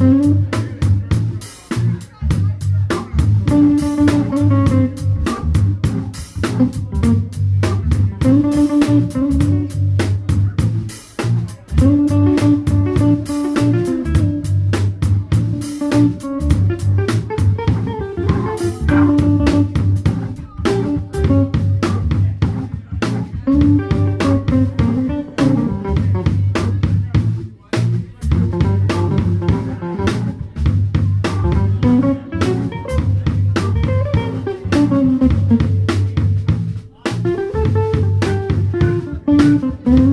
Mm-hmm. Mm-hmm.